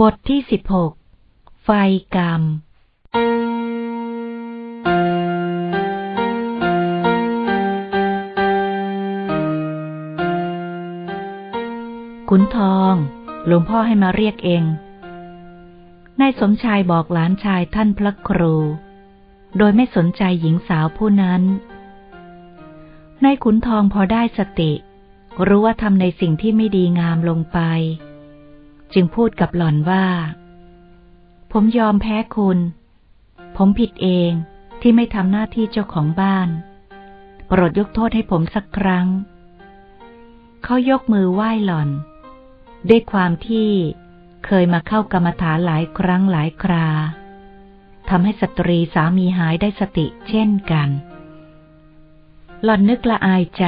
บทที่สิบหก ไฟกรรม ขุนทอง หลวงพ่อให้มาเรียกเอง นายสมชายบอกหลานชายท่านพระครู โดยไม่สนใจหญิงสาวผู้นั้น นายขุนทองพอได้สติ รู้ว่าทำในสิ่งที่ไม่ดีงามลงไป จึงพูดกับหล่อนว่า ผมยอมแพ้คุณ ผมผิดเองที่ไม่ทำหน้าที่เจ้าของบ้าน โปรดยกโทษให้ผมสักครั้ง เขายกมือไหว้หล่อน ด้วยความที่เคยมาเข้ากรรมฐานหลายครั้งหลายคราทำให้สตรีสามีหายได้สติเช่นกัน หล่อนนึกละอายใจ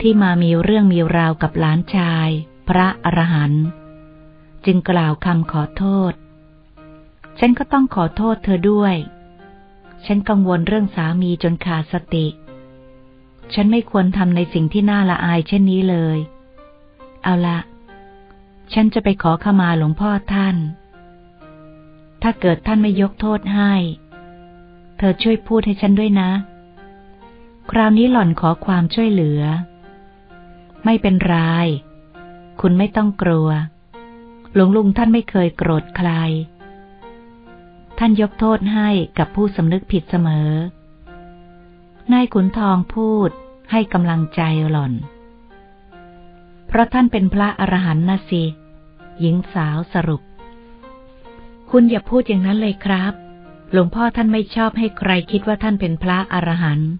ที่มามีเรื่องมีราวกับหลานชาย พระอรหันต์ จึงกล่าวคำขอโทษ ฉันก็ต้องขอโทษเธอด้วย ฉันกังวลเรื่องสามีจนขาดสติ ฉันไม่ควรทำในสิ่งที่น่าละอายเช่นนี้เลย เอาละฉันจะไปขอขมาหลวงพ่อท่าน ถ้าเกิดท่านไม่ยกโทษให้ เธอช่วยพูดให้ฉันด้วยนะ คราวนี้หล่อนขอความช่วยเหลือ ไม่เป็นไร คุณไม่ต้องกลัว หลวงลุงท่านไม่เคยโกรธใคร ท่านยกโทษให้กับผู้สำนึกผิดเสมอ นายขุนทองพูดให้กำลังใจหล่อน เพราะท่านเป็นพระอรหันต์นะสิ หญิงสาวสรุป คุณอย่าพูดอย่างนั้นเลยครับ หลวงพ่อท่านไม่ชอบให้ใครคิดว่าท่านเป็นพระอรหันต์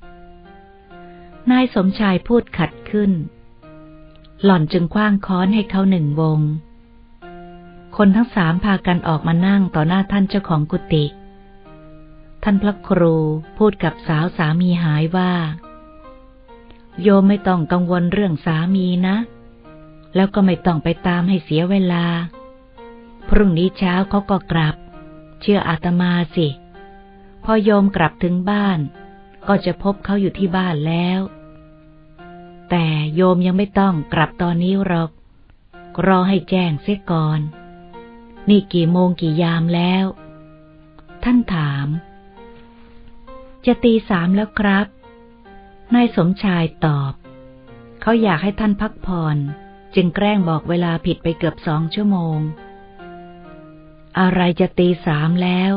นายสมชายพูดขัดขึ้น หล่อนจึงคว้างค้อนให้เขาหนึ่งวง คนทั้งสามพากันออกมานั่งต่อหน้าท่านเจ้าของกุฏิ ท่านพระครูพูดกับสาวสามีหายว่า โยมไม่ต้องกังวลเรื่องสามีนะ แล้วก็ไม่ต้องไปตามให้เสียเวลา พรุ่งนี้เช้าเขาก็กลับ เชื่ออาตมาสิ พอโยมกลับถึงบ้าน ก็จะพบเขาอยู่ที่บ้านแล้ว แต่โยมยังไม่ต้องกลับตอนนี้หรอกรอให้แจ้งเสียก่อน นี่กี่โมงกี่ยามแล้ว ท่านถาม จะตีสามแล้วครับ นายสมชายตอบ เขาอยากให้ท่านพักผ่อน จึงแกล้งบอกเวลาผิดไปเกือบสองชั่วโมง อะไรจะตีสามแล้ว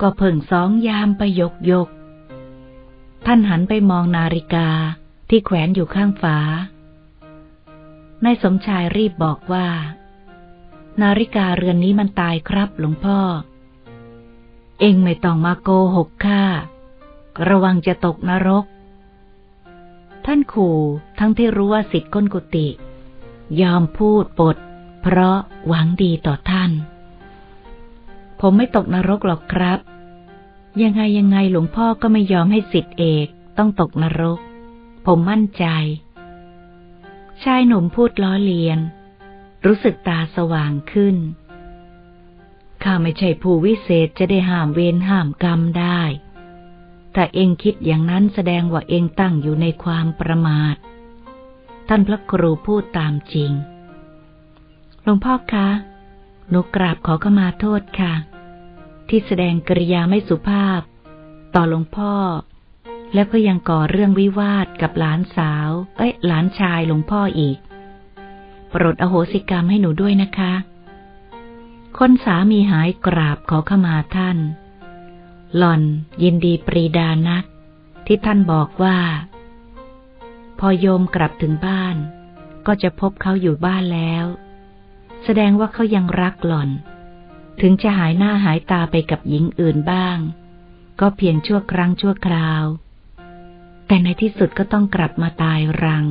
ก็เพิ่งสองยามไปยกยก ท่านหันไปมองนาฬิกาที่แขวนอยู่ข้างฝานายสมชายรีบบอกว่า นาฬิกาเรือนนี้มันตายครับหลวงพ่อ เองไม่ต้องมาโกหกข้าระวังจะตกนรก ท่านขู่ทั้งที่รู้ว่าสิทธิ์ก้นกุฏิยอมพูดปด เพราะหวังดีต่อท่าน ผมไม่ตกนรกหรอกครับ ยังไงยังไงหลวงพ่อก็ไม่ยอมให้สิทธิ์เอกต้องตกนรก ผมมั่นใจ ชายหนุ่มพูดล้อเลียน รู้สึกตาสว่างขึ้น ข้าไม่ใช่ผู้วิเศษจะได้ห้ามเวรห้ามกรรมได้ แต่เองคิดอย่างนั้นแสดงว่าเองตั้งอยู่ในความประมาท ท่านพระครูพูดตามจริง หลวงพ่อคะหนูกราบขอขมาโทษค่ะ ที่แสดงกริยาไม่สุภาพ ต่อหลวงพ่อ แล้วก็ยังก่อเรื่องวิวาทกับหลานสาว เอ้ย หลานชายหลวงพ่ออีก โปรดอโหสิกรรมให้หนูด้วยนะคะ คนสามีหายกราบขอขมาท่าน หล่อนยินดีปรีดานัก ที่ท่านบอกว่า พอโยมกลับถึงบ้าน ก็จะพบเขาอยู่บ้านแล้ว แสดงว่าเขายังรักหล่อน ถึงจะหายหน้าหายตาไปกับหญิงอื่นบ้าง ก็เพียงชั่วครั้งชั่วคราว แต่ในที่สุดก็ต้องกลับมาตายรัง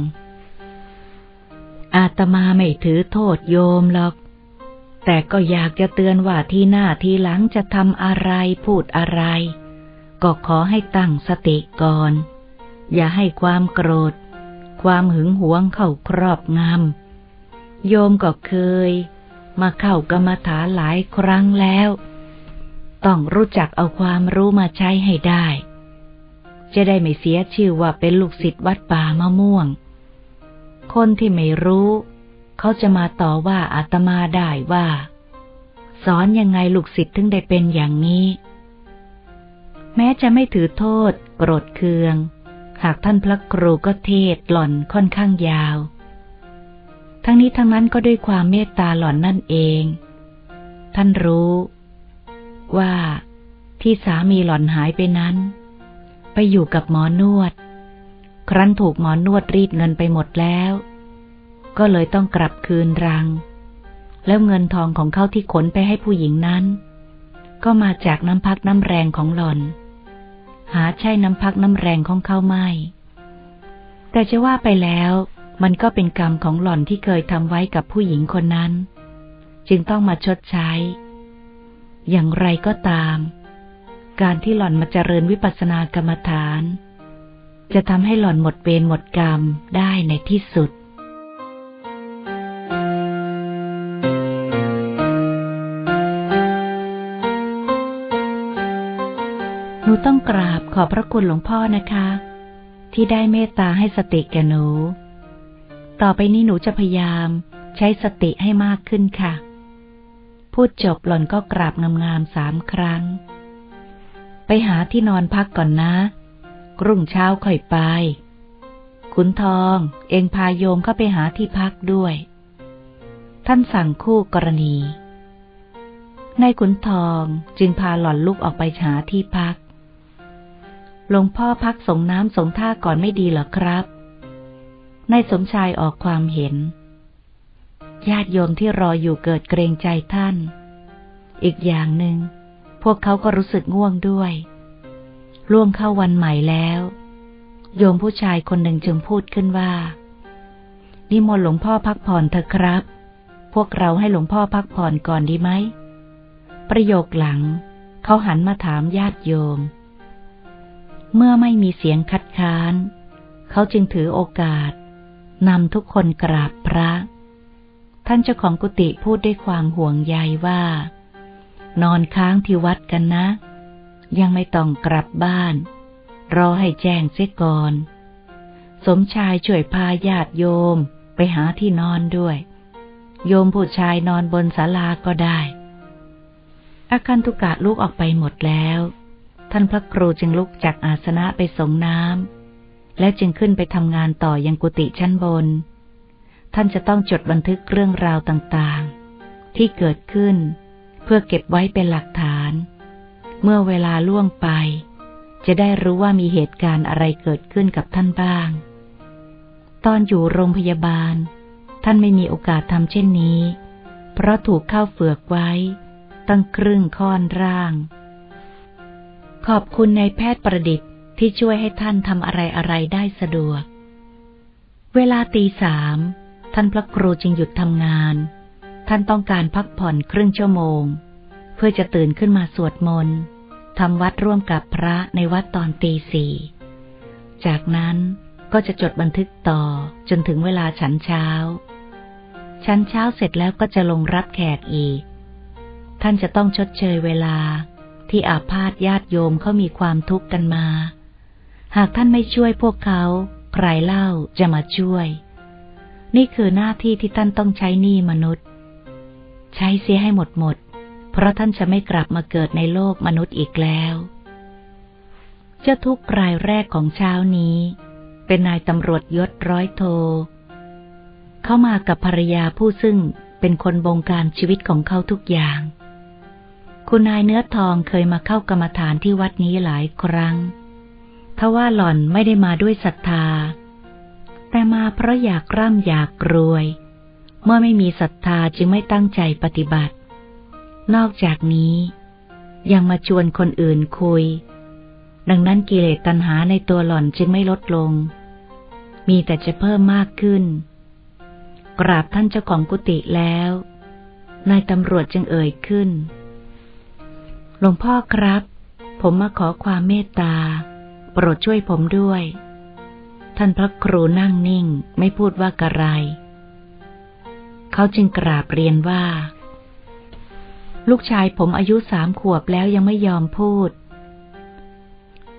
อาตมาไม่ถือโทษโยมหรอก แต่ก็อยากจะเตือนว่าที่หน้าที่หลังจะทำอะไรพูดอะไร ก็ขอให้ตั้งสติก่อน อย่าให้ความโกรธ ความหึงหวงเข้าครอบงำโยมก็เคย มาเข้ากรรมฐานหลายครั้งแล้ว ต้องรู้จักเอาความรู้มาใช้ให้ได้ จะได้ไม่เสียชื่อว่าเป็นลูกศิษย์วัดป่ามะม่วง คนที่ไม่รู้ เขาจะมาต่อว่าอาตมาได้ว่า สอนยังไงลูกศิษย์ถึงได้เป็นอย่างนี้ แม้จะไม่ถือโทษ โกรธเคือง หากท่านพระครูก็เทศหล่อนค่อนข้างยาว ทั้งนี้ทั้งนั้นก็ด้วยความเมตตาหล่อนนั่นเอง ท่านรู้ว่าที่สามีหล่อนหายไปนั้น ไปอยู่กับหมอนวด ครั้นถูกหมอนวดรีดเงินไปหมดแล้ว ก็เลยต้องกลับคืนรัง แล้วเงินทองของเขาที่ขนไปให้ผู้หญิงนั้น ก็มาจากน้ำพักน้ำแรงของหล่อน หาใช่น้ำพักน้ำแรงของเขาไม่ แต่จะว่าไปแล้วมันก็เป็นกรรมของหล่อนที่เคยทำไว้กับผู้หญิงคนนั้น จึงต้องมาชดใช้ อย่างไรก็ตาม การที่หล่อนมาเจริญวิปัสสนากรรมฐาน จะทำให้หล่อนหมดเวรหมดกรรมได้ในที่สุด หนูต้องกราบขอบพระคุณหลวงพ่อนะคะ ที่ได้เมตตาให้สติแก่หนู ต่อไปนี้หนูจะพยายามใช้สติให้มากขึ้นค่ะ พูดจบหล่อนก็กราบงามๆสามครั้ง ไปหาที่นอนพักก่อนนะ รุ่งเช้าค่อยไป ขุนทองเองพาโยมเข้าไปหาที่พักด้วย ท่านสั่งคู่กรณีในขุนทองจึงพาหล่อนลุกออกไปหาที่พัก หลวงพ่อพักสงน้ำสงท่าก่อนไม่ดีเหรอครับ นายสมชายออกความเห็น ญาติโยมที่รออยู่เกิดเกรงใจท่าน อีกอย่างหนึง่งพวกเขาก็รู้สึกง่วงด้วย ล่วงเข้าวันใหม่แล้ว โยมผู้ชายคนหนึ่งจึงพูดขึ้นว่า นิมนต์หลวงพ่อพักผ่อนเถอะครับ พวกเราให้หลวงพ่อพักผ่อนก่อนดีไหม ประโยคหลัง เขาหันมาถามญาติโยม เมื่อไม่มีเสียงคัดค้าน เขาจึงถือโอกาสนำทุกคนกราบพระ ท่านเจ้าของกุฏิพูดด้วยความห่วงใยว่า นอนค้างที่วัดกันนะ ยังไม่ต้องกลับบ้าน รอให้แจ้งเสียก่อน สมชายช่วยพาญาติโยมไปหาที่นอนด้วย โยมผู้ชายนอนบนศาลาก็ได้อาคันตุกะลุกออกไปหมดแล้ว ท่านพระครูจึงลุกจากอาสนะไปส่งน้ำและจึงขึ้นไปทำงานต่อยังกุฏิชั้นบน ท่านจะต้องจดบันทึกเรื่องราวต่างๆ ที่เกิดขึ้น เพื่อเก็บไว้เป็นหลักฐาน เมื่อเวลาล่วงไป จะได้รู้ว่ามีเหตุการณ์อะไรเกิดขึ้นกับท่านบ้าง ตอนอยู่โรงพยาบาล ท่านไม่มีโอกาสทำเช่นนี้ เพราะถูกเข้าเฟือกไว้ ตั้งครึ่งค่อนร่าง ขอบคุณในแพทย์ประดิษฐ์ที่ช่วยให้ท่านทำอะไรอะไรได้สะดวก เวลาตีสามท่านพระครูจึงหยุดทำงาน ท่านต้องการพักผ่อนครึ่งชั่วโมง เพื่อจะตื่นขึ้นมาสวดมนต์ทำวัดร่วมกับพระในวัดตอนตีสี่จากนั้นก็จะจดบันทึกต่อจนถึงเวลาฉันเช้า ฉันเช้าเสร็จแล้วก็จะลงรับแขกอีก ท่านจะต้องชดเชยเวลาที่อาพาธญาติโยมเขามีความทุกข์กันมา หากท่านไม่ช่วยพวกเขา ใครเล่าจะมาช่วย นี่คือหน้าที่ที่ท่านต้องใช้หนี้มนุษย์ ใช้เสียให้หมดหมด เพราะท่านจะไม่กลับมาเกิดในโลกมนุษย์อีกแล้ว เจ้าทุกรายแรกของเช้านี้ เป็นนายตำรวจยศร้อยโท เข้ามากับภรรยาผู้ซึ่งเป็นคนบงการชีวิตของเขาทุกอย่าง คุณนายเนื้อทองเคยมาเข้ากรรมฐานที่วัดนี้หลายครั้งทว่าหล่อนไม่ได้มาด้วยศรัทธา แต่มาเพราะอยากร่ำอยากรวย เมื่อไม่มีศรัทธาจึงไม่ตั้งใจปฏิบัติ นอกจากนี้ ยังมาชวนคนอื่นคุย ดังนั้นกิเลสตัณหาในตัวหล่อนจึงไม่ลดลง มีแต่จะเพิ่มมากขึ้น กราบท่านเจ้าของกุฏิแล้ว นายตำรวจจึงเอ่ยขึ้น หลวงพ่อครับ ผมมาขอความเมตตา โปรดช่วยผมด้วย ท่านพระครูนั่งนิ่งไม่พูดว่ากระไร เขาจึงกราบเรียนว่า ลูกชายผมอายุสามขวบแล้วยังไม่ยอมพูด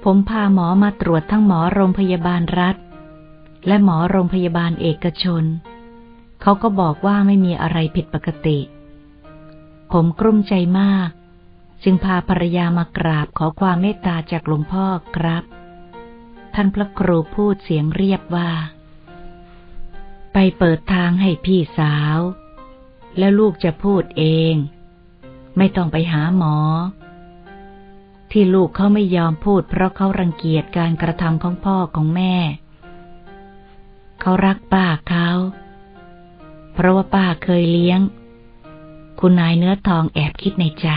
ผมพาหมอมาตรวจทั้งหมอโรงพยาบาลรัฐ และหมอโรงพยาบาลเอกชน เขาก็บอกว่าไม่มีอะไรผิดปกติ ผมกลุ้มใจมาก จึงพาภรรยามากราบขอความเมตตาจากหลวงพ่อครับ ท่านพระครูพูดเสียงเรียบว่า ไปเปิดทางให้พี่สาว แล้วลูกจะพูดเอง ไม่ต้องไปหาหมอ ที่ลูกเขาไม่ยอมพูด เพราะเขารังเกียจการกระทำของพ่อของแม่ เขารักป้าเขา เพราะว่าป้าเคยเลี้ยง คุณนายเนื้อทองแอบคิดในใจ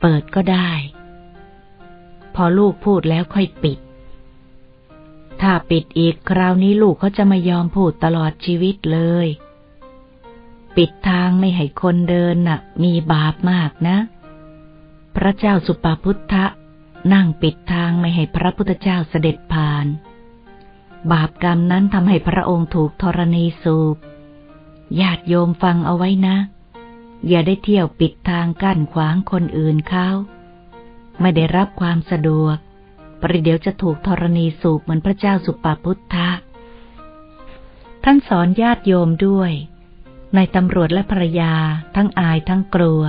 เปิดก็ได้ พอลูกพูดแล้วค่อยปิด ถ้าปิดอีกคราวนี้ลูกเขาจะไม่ยอมพูดตลอดชีวิตเลย ปิดทางไม่ให้คนเดินน่ะ มีบาปมากนะ พระเจ้าสุปาพุทธะนั่งปิดทางไม่ให้พระพุทธเจ้าเสด็จผ่าน บาปกรรมนั้นทำให้พระองค์ถูกธรณีสูบญาติโยมฟังเอาไว้นะ อย่าได้เที่ยวปิดทางกั้นขวางคนอื่นเขาไม่ได้รับความสะดวก ประเดี๋ยวจะถูกธรณีสูบเหมือนพระเจ้าสุปาพุทธะท่านสอนญาติโยมด้วย ในตำรวจและภรรยาทั้งอายทั้งกลัว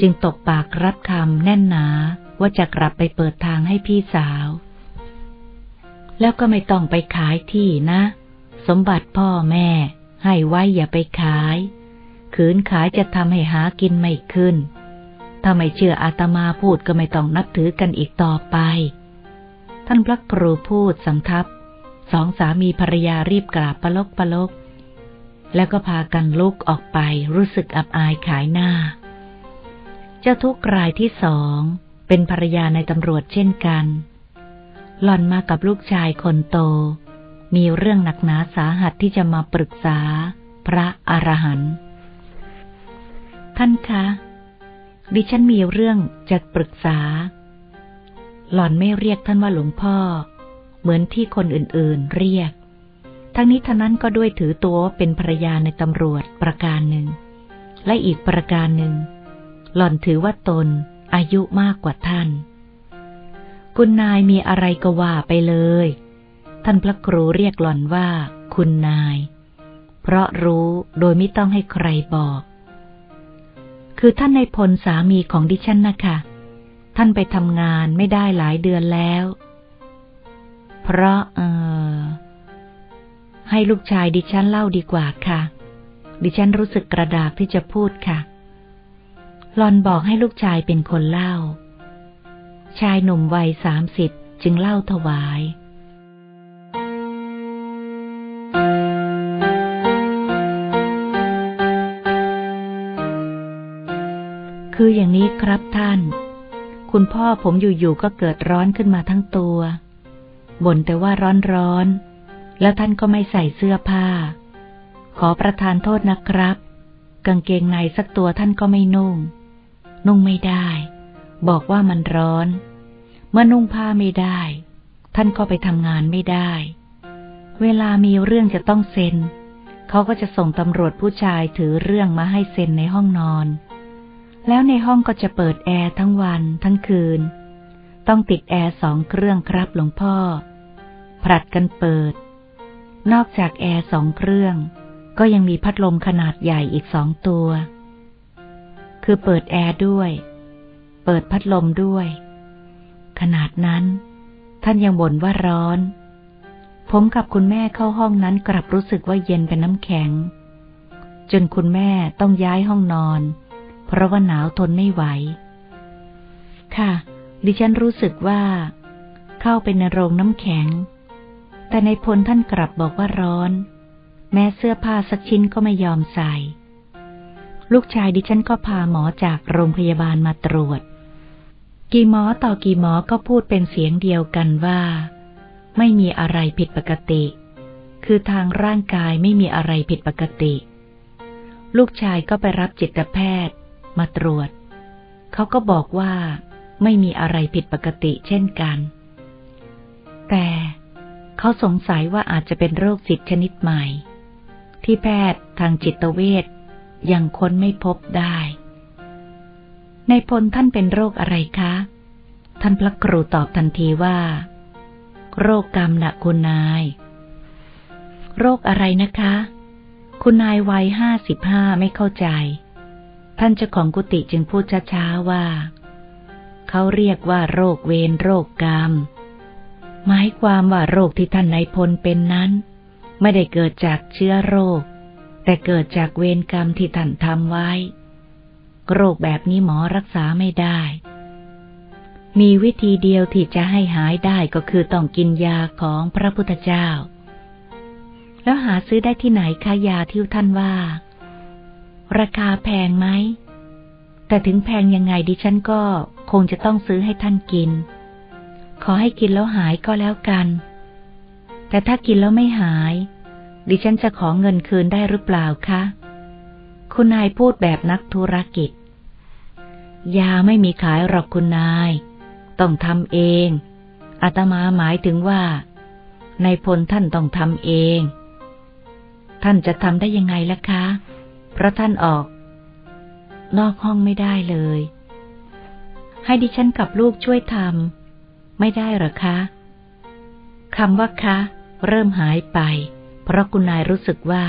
จึงตกปากรับคำแน่นหนาว่าจะกลับไปเปิดทางให้พี่สาว แล้วก็ไม่ต้องไปขายที่นะ สมบัติพ่อแม่ ให้ไว้อย่าไปขาย ขืนขายจะทำให้หากินไม่ขึ้น ถ้าไม่เชื่ออาตมาพูดก็ไม่ต้องนับถือกันอีกต่อไป ท่านพระครูพูดสำทับ สองสามีภรรยารีบกราบปลกปลก แล้วก็พากันลุกออกไปรู้สึกอับอายขายหน้า เจ้าทุกรายที่สองเป็นภรรยาในตำรวจเช่นกัน หล่อนมากับลูกชายคนโต มีเรื่องหนักหนาสาหัสที่จะมาปรึกษา พระอรหันต์ท่านคะ ดิฉันมีเรื่องจะปรึกษา หล่อนไม่เรียกท่านว่าหลวงพ่อ เหมือนที่คนอื่นๆเรียก ทั้งนี้ท่านั้นก็ด้วยถือตัวว่าเป็นภรรยาในตำรวจประการหนึ่ง และอีกประการหนึ่ง หล่อนถือว่าตนอายุมากกว่าท่าน คุณนายมีอะไรก็ว่าไปเลย ท่านพระครูเรียกหล่อนว่า คุณนาย เพราะรู้โดยไม่ต้องให้ใครบอก คือท่านในพลสามีของดิฉันนะคะท่านไปทำงานไม่ได้หลายเดือนแล้ว เพราะเออ ให้ลูกชายดิฉันเล่าดีกว่าค่ะ ดิฉันรู้สึกกระดากที่จะพูดค่ะหลอนบอกให้ลูกชายเป็นคนเล่า ชายหนุ่มวัยสามสิบจึงเล่าถวาย คืออย่างนี้ครับท่าน คุณพ่อผมอยู่ๆก็เกิดร้อนขึ้นมาทั้งตัว บ่นแต่ว่าร้อนๆ แล้วท่านก็ไม่ใส่เสื้อผ้า ขอประทานโทษนะครับ กางเกงในสักตัวท่านก็ไม่นุ่ง นุ่งไม่ได้ บอกว่ามันร้อน เมื่อนุ่งผ้าไม่ได้ ท่านก็ไปทำงานไม่ได้ เวลามีเรื่องจะต้องเซ็น เขาก็จะส่งตำรวจผู้ชายถือเรื่องมาให้เซ็นในห้องนอน แล้วในห้องก็จะเปิดแอร์ทั้งวันทั้งคืน ต้องติดแอร์สองเครื่องครับหลวงพ่อ ผลัดกันเปิด นอกจากแอร์สองเครื่อง ก็ยังมีพัดลมขนาดใหญ่อีกสองตัว คือเปิดแอร์ด้วย เปิดพัดลมด้วย ขนาดนั้น ท่านยังบ่นว่าร้อน ผมกับคุณแม่เข้าห้องนั้นกลับรู้สึกว่าเย็นเป็นน้ำแข็ง จนคุณแม่ต้องย้ายห้องนอน เพราะว่าหนาวทนไม่ไหว ค่ะ ดิฉันรู้สึกว่า เข้าไปในโรงน้ำแข็ง แต่ในพลท่านกลับบอกว่าร้อน แม้เสื้อผ้าสักชิ้นก็ไม่ยอมใส่ ลูกชายดิฉันก็พาหมอจากโรงพยาบาลมาตรวจ กี่หมอต่อกี่หมอก็พูดเป็นเสียงเดียวกันว่า ไม่มีอะไรผิดปกติ คือทางร่างกายไม่มีอะไรผิดปกติ ลูกชายก็ไปรับจิตแพทย์ มาตรวจ เขาก็บอกว่า ไม่มีอะไรผิดปกติเช่นกัน แต่ เขาสงสัยว่าอาจจะเป็นโรคจิตชนิดใหม่ ที่แพทย์ทางจิตเวชยังค้นไม่พบได้ ในพลท่านเป็นโรคอะไรคะ ท่านพระครูตอบทันทีว่า โรคกรรมนะคุณนาย โรคอะไรนะคะ คุณนายวัยห้าสิบห้าไม่เข้าใจ ท่านเจ้าของกุฏิจึงพูดช้าๆว่า เขาเรียกว่าโรคเวรโรคกรรม หมายความว่าโรคที่ท่านนายพลเป็นนั้น ไม่ได้เกิดจากเชื้อโรค แต่เกิดจากเวรกรรมที่ท่านทำไว้ โรคแบบนี้หมอรักษาไม่ได้ มีวิธีเดียวที่จะให้หายได้ก็คือต้องกินยาของพระพุทธเจ้า แล้วหาซื้อได้ที่ไหนคะยาที่ท่านว่า ราคาแพงไหมแต่ถึงแพงยังไงดิฉันก็คงจะต้องซื้อให้ท่านกิน ขอให้กินแล้วหายก็แล้วกัน แต่ถ้ากินแล้วไม่หาย ดิฉันจะขอเงินคืนได้หรือเปล่าคะ คุณนายพูดแบบนักธุรกิจ ยาไม่มีขายหรอกคุณนาย ต้องทำเองอาตมาหมายถึงว่า ในพลท่านต้องทำเอง ท่านจะทำได้ยังไงล่ะคะ เพราะท่านออก นอกห้องไม่ได้เลย ให้ดิฉันกับลูกช่วยทำ ไม่ได้หรอคะคำว่าคะ เริ่มหายไป เพราะคุณนายรู้สึกว่า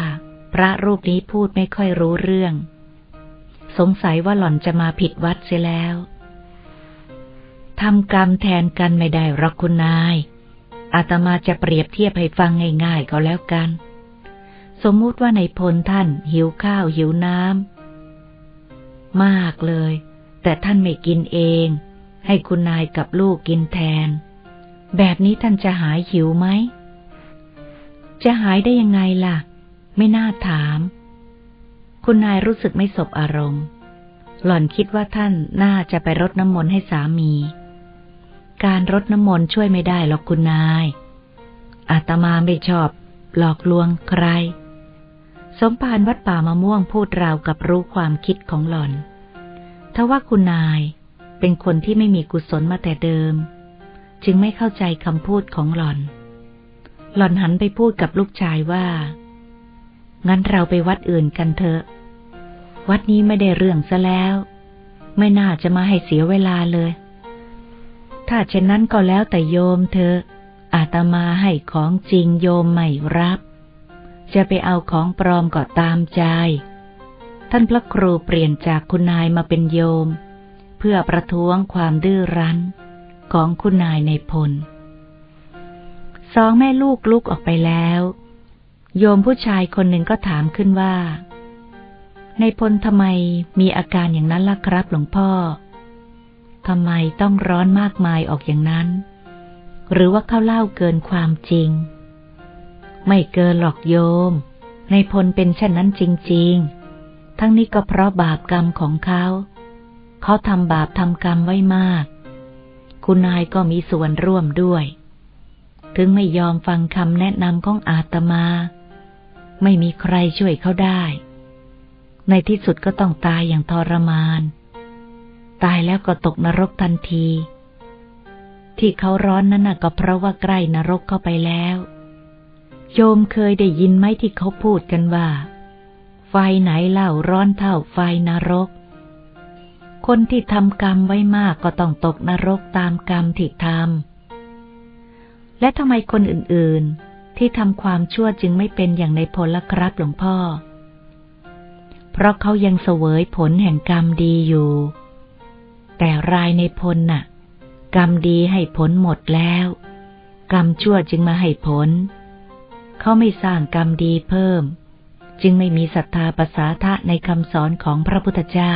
พระรูปนี้พูดไม่ค่อยรู้เรื่อง สงสัยว่าหล่อนจะมาผิดวัดเสียแล้วทำกรรมแทนกันไม่ได้หรอกคุณนาย อาตมาจะเปรียบเทียบให้ฟังง่ายๆก็แล้วกัน สมมุติว่าในพลท่าน หิวข้าวหิวน้ำมากเลย แต่ท่านไม่กินเอง ให้คุณนายกับลูกกินแทน แบบนี้ท่านจะหายหิวไหม จะหายได้ยังไงล่ะ ไม่น่าถาม คุณนายรู้สึกไม่สบอารมณ์ หล่อนคิดว่าท่านน่าจะไปรดน้ำมนต์ให้สามี การรดน้ำมนต์ช่วยไม่ได้หรอกคุณนาย อาตมาไม่ชอบ หลอกลวงใคร สมภารวัดป่ามะม่วงพูดราวกับรู้ความคิดของหล่อนทว่าคุณนาย เป็นคนที่ไม่มีกุศลมาแต่เดิม จึงไม่เข้าใจคำพูดของหล่อน หล่อนหันไปพูดกับลูกชายว่า งั้นเราไปวัดอื่นกันเถอะ วัดนี้ไม่ได้เรื่องซะแล้ว ไม่น่าจะมาให้เสียเวลาเลย ถ้าเช่นนั้นก็แล้วแต่โยมเธอ อาตมาให้ของจริงโยมไม่รับ จะไปเอาของปลอมก็ตามใจ ท่านพระครูเปลี่ยนจากคุณนายมาเป็นโยม เพื่อประท้วงความดื้อรั้นของคุณนายในพล สองแม่ลูกลุกออกไปแล้ว โยมผู้ชายคนหนึ่งก็ถามขึ้นว่า ในพลทำไมมีอาการอย่างนั้นล่ะครับหลวงพ่อทำไมต้องร้อนมากมายออกอย่างนั้น หรือว่าเขาเล่าเกินความจริง ไม่เกินหรอกโยม ในพลเป็นเช่นนั้นจริง ๆ ทั้งนี้ก็เพราะบาปกรรมของเขา เขาทำบาปทำกรรมไว้มาก คุณนายก็มีส่วนร่วมด้วย ถึงไม่ยอมฟังคำแนะนำของอาตมา ไม่มีใครช่วยเขาได้ ในที่สุดก็ต้องตายอย่างทรมาน ตายแล้วก็ตกนรกทันที ที่เขาร้อนนั่นก็เพราะว่าใกล้นรกเข้าไปแล้วโยมเคยได้ยินไหมที่เขาพูดกันว่า ไฟไหนเล่าร้อนเท่าไฟนรก คนที่ทำกรรมไว้มากก็ต้องตกนรกตามกรรมที่ทำ และทำไมคนอื่นๆ ที่ทำความชั่วจึงไม่เป็นอย่างในผลละครับหลวงพ่อ เพราะเขายังเสวยผลแห่งกรรมดีอยู่ แต่รายในพลน่ะ กรรมดีให้ผลหมดแล้ว กรรมชั่วจึงมาให้ผล เขาไม่สร้างกรรมดีเพิ่ม จึงไม่มีศรัทธาภาษาทะในคำสอนของพระพุทธเจ้า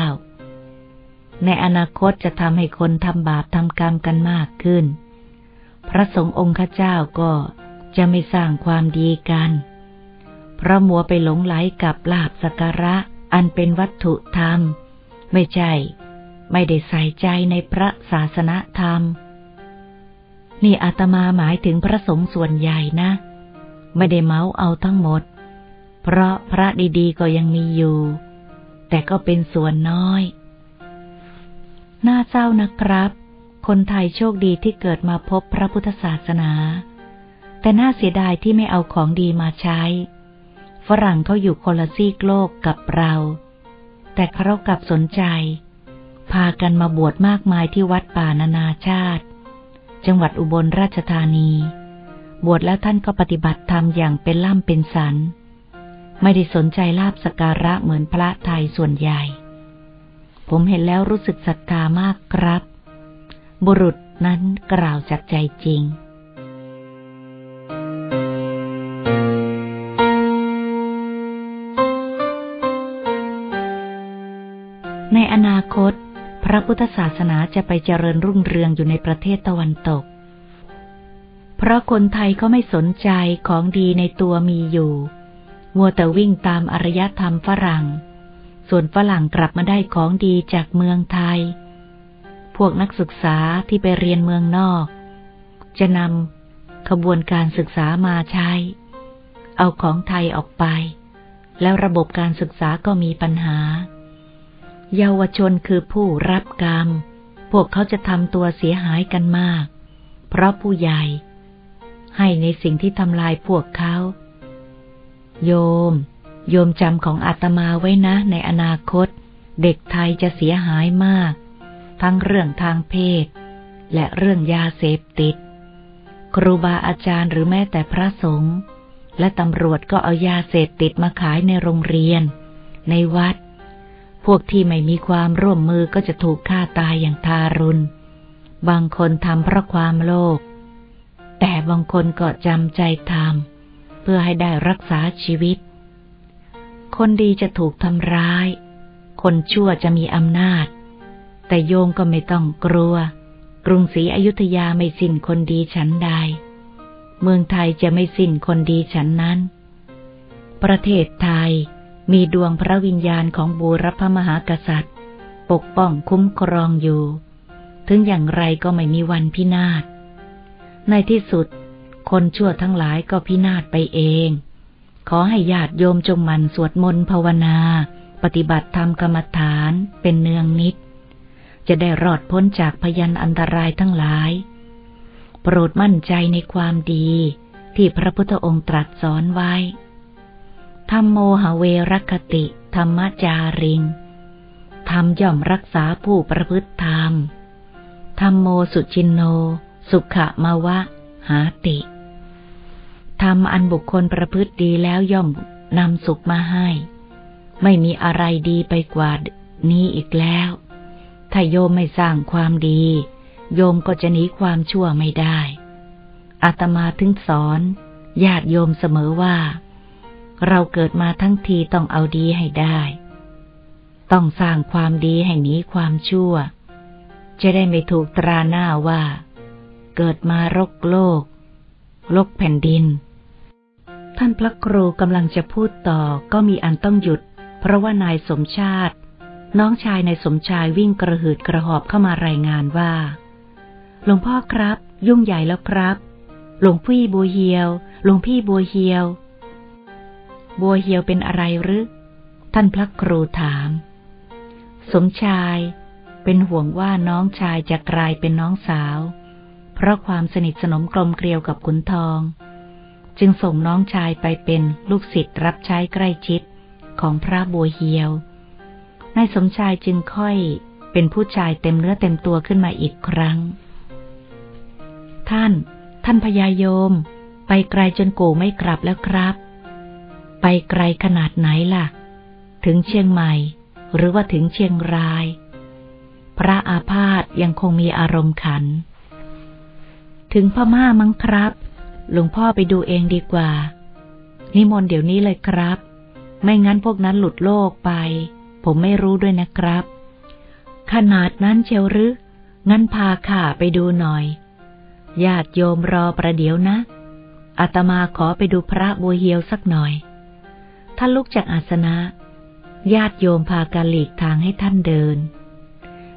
ในอนาคตจะทำให้คนทำบาปทำกรรมกันมากขึ้น พระสงฆ์องค์ข้าเจ้าก็จะไม่สร้างความดีกัน เพราะมัวไปหลงไหลกับลาบสักการะอันเป็นวัตถุธรรม ไม่ใช่ ไม่ได้ใส่ใจในพระศาสนธรรม นี่อาตมาหมายถึงพระสงฆ์ส่วนใหญ่นะ ไม่ได้เมาเอาทั้งหมด เพราะพระดีๆก็ยังมีอยู่ แต่ก็เป็นส่วนน้อย น่าเศร้านะครับ คนไทยโชคดีที่เกิดมาพบพระพุทธศาสนา แต่น่าเสียดายที่ไม่เอาของดีมาใช้ ฝรั่งเขาอยู่คนละซีกโลกกับเรา แต่เขากลับสนใจ พากันมาบวชมากมายที่วัดป่านานาชาติ จังหวัดอุบลราชธานี บวชแล้วท่านก็ปฏิบัติธรรมอย่างเป็นล่ำเป็นสัน ไม่ได้สนใจลาบสการะเหมือนพระไทยส่วนใหญ่ ผมเห็นแล้วรู้สึกศรัทธามากครับ บุรุษนั้นกล่าวจากใจจริงในอนาคต พระพุทธศาสนาจะไปเจริญรุ่งเรืองอยู่ในประเทศตะวันตก เพราะคนไทยเขาไม่สนใจของดีในตัวมีอยู่มัวแต่วิ่งตามอารยธรรมฝรั่ง ส่วนฝรั่งกลับมาได้ของดีจากเมืองไทย พวกนักศึกษาที่ไปเรียนเมืองนอก จะนำขบวนการศึกษามาใช้ เอาของไทยออกไป แล้วระบบการศึกษาก็มีปัญหา เยาวชนคือผู้รับกรรม พวกเขาจะทำตัวเสียหายกันมาก เพราะผู้ใหญ่ ให้ในสิ่งที่ทำลายพวกเขา โยม โยมจำของอาตมาไว้นะ ในอนาคต เด็กไทยจะเสียหายมาก ทั้งเรื่องทางเพศ และเรื่องยาเสพติด ครูบาอาจารย์หรือแม้แต่พระสงฆ์และตำรวจก็เอายาเสพติดมาขายในโรงเรียน ในวัด พวกที่ไม่มีความร่วมมือก็จะถูกฆ่าตายอย่างทารุณ บางคนทำเพราะความโลภแต่บางคนก็จำใจทำเพื่อให้ได้รักษาชีวิต คนดีจะถูกทำร้าย คนชั่วจะมีอำนาจ แต่โยมก็ไม่ต้องกลัว กรุงศรีอยุธยาไม่สิ้นคนดีฉันใด เมืองไทยจะไม่สิ้นคนดีฉันนั้น ประเทศไทยมีดวงพระวิญญาณของบูรพมหากษัตริย์ ปกป้องคุ้มครองอยู่ ถึงอย่างไรก็ไม่มีวันพินาศ ในที่สุด คนชั่วทั้งหลายก็พินาศไปเอง ขอให้ญาติโยมจงมันสวดมนต์ภาวนา ปฏิบัติธรรมกรรมฐานเป็นเนืองนิด จะได้รอดพ้นจากพยันอันตรายทั้งหลาย โปรดมั่นใจในความดีที่พระพุทธองค์ตรัสสอนไว้ธรรมโมหเวรคติ ธรรมจาริงธรรมย่อมรักษาผู้ประพฤติธรรม ธรรมโมสุจินโน สุขะมาวะ หาติ ทำอันบุคคลประพฤติดีแล้วย่อมนำสุขมาให้ ไม่มีอะไรดีไปกว่านี้อีกแล้ว ถ้าโยมไม่สร้างความดี โยมก็จะหนีความชั่วไม่ได้อาตมาถึงสอนญาติโยมเสมอว่า เราเกิดมาทั้งทีต้องเอาดีให้ได้ ต้องสร้างความดีให้หนีความชั่ว จะได้ไม่ถูกตราหน้าว่า เกิดมารกโลก ลกแผ่นดิน ท่านพระครูกำลังจะพูดต่อก็มีอันต้องหยุด เพราะว่านายสมชาติ น้องชายในสมชายวิ่งกระหืดกระหอบเข้ามารายงานว่า หลวงพ่อครับ ยุ่งใหญ่แล้วครับ หลวงพี่บัวเฮียว หลวงพี่บัวเฮียว บัวเฮียวเป็นอะไรหรือ ท่านพระครูถาม สมชาย เป็นห่วงว่าน้องชายจะกลายเป็นน้องสาว เพราะความสนิทสนมกลมเกลียวกับขุนทอง จึงส่งน้องชายไปเป็นลูกศิษย์รับใช้ใกล้ชิดของพระบัวเฮียวนายสมชายจึงค่อยเป็นผู้ชายเต็มเนื้อเต็มตัวขึ้นมาอีกครั้ง ท่าน ท่านพญายม ไปไกลจนกูไม่กลับแล้วครับ ไปไกลขนาดไหนล่ะ ถึงเชียงใหม่ หรือว่าถึงเชียงราย พระอาพาธยังคงมีอารมณ์ขัน ถึงพม่ามั้งครับ หลวงพ่อไปดูเองดีกว่า นิมนต์เดี๋ยวนี้เลยครับ ไม่งั้นพวกนั้นหลุดโลกไป ผมไม่รู้ด้วยนะครับ ขนาดนั้นเชียวหรือ งั้นพาข้าไปดูหน่อย ญาติโยมรอประเดี๋ยวนะ อาตมาขอไปดูพระบัวเฮียวสักหน่อย ท่านลุกจากอาสนะ ญาติโยมพากันหลีกทางให้ท่านเดิน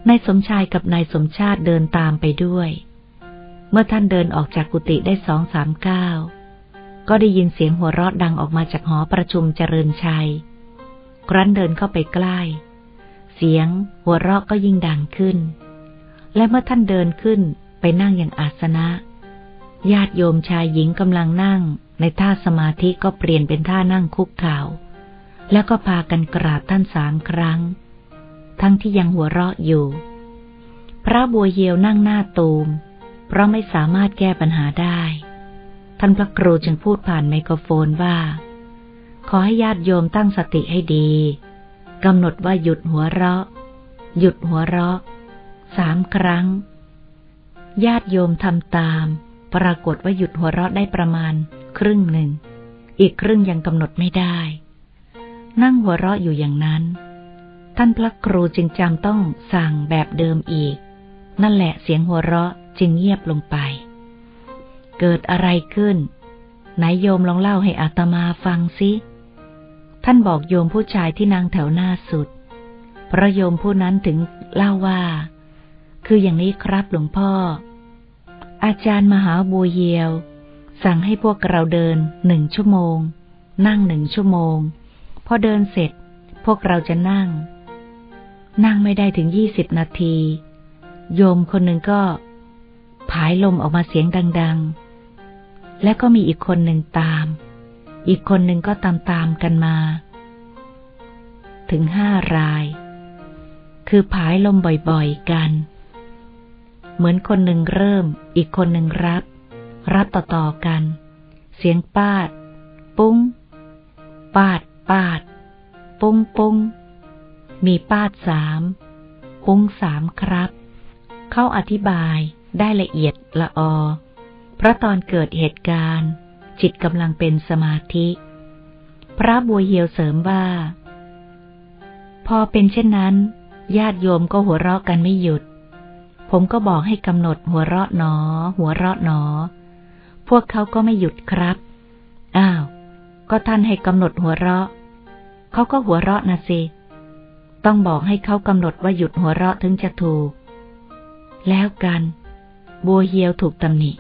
นายสมชายกับนายสมชาติเดินตามไปด้วย เมื่อท่านเดินออกจากกุฏิได้สองสามก้าวก็ได้ยินเสียงหัวเราะดังออกมาจากหอประชุมเจริญชัย ครั้นเดินเข้าไปใกล้ เสียงหัวเราะก็ยิ่งดังขึ้น และเมื่อท่านเดินขึ้นไปนั่งอย่างอาสนะ ญาติโยมชายหญิงกำลังนั่ง ในท่าสมาธิก็เปลี่ยนเป็นท่านั่งคุกเข่า แล้วก็พากันกราบท่านสามครั้ง ทั้งที่ยังหัวเราะอยู่ พระบัวเยียวนั่งหน้าตูม เพราะไม่สามารถแก้ปัญหาได้ ท่านพระครูจึงพูดผ่านไมโครโฟนว่า ขอให้ญาติโยมตั้งสติให้ดีกำหนดว่าหยุดหัวเราะ หยุดหัวเราะสามครั้ง ญาติโยมทำตาม ปรากฏว่าหยุดหัวเราะได้ประมาณ ครึ่งหนึ่ง อีกครึ่งยังกำหนดไม่ได้ นั่งหัวเราะอยู่อย่างนั้น ท่านพระครูจึงจำต้องสั่งแบบเดิมอีก นั่นแหละเสียงหัวเราะ จึงเงียบลงไป เกิดอะไรขึ้น ไหนโยมลองเล่าให้อาตมาฟังสิ ท่านบอกโยมผู้ชายที่นั่งแถวหน้าสุด พระโยมผู้นั้นถึงเล่าว่า คืออย่างนี้ครับหลวงพ่อ อาจารย์มหาบัวเยียว สั่งให้พวกเราเดินหนึ่งชั่วโมง นั่งหนึ่งชั่วโมง พอเดินเสร็จ พวกเราจะนั่ง นั่งไม่ได้ถึงยี่สิบนาทีโยมคนหนึ่งก็ ผายลมออกมาเสียงดัง ๆ และก็มีอีกคนหนึ่งตาม อีกคนหนึ่งก็ตามๆกันมา ถึงห้าราย คือผายลมบ่อยๆกัน เหมือนคนหนึ่งเริ่ม อีกคนหนึ่งรับ รับต่อๆกัน เสียงปาด ปุ้ง ปาดปาด ปุ้งปุ้ง มีปาดสาม ปุ้งสามครับ เขาอธิบาย ได้ละเอียดละออ เพราะตอนเกิดเหตุการณ์ จิตกำลังเป็นสมาธิ พระบัวเหียวเสริมว่า พอเป็นเช่นนั้น ญาติโยมก็หัวเราะกันไม่หยุด ผมก็บอกให้กำหนดหัวเราะหนอ หัวเราะหนอ พวกเขาก็ไม่หยุดครับ อ้าว ก็ท่านให้กำหนดหัวเราะ เขาก็หัวเราะนะสิต้องบอกให้เขากำหนดว่าหยุดหัวเราะถึงจะถูก แล้วกัน บัวเฮียวถูกตำหนิ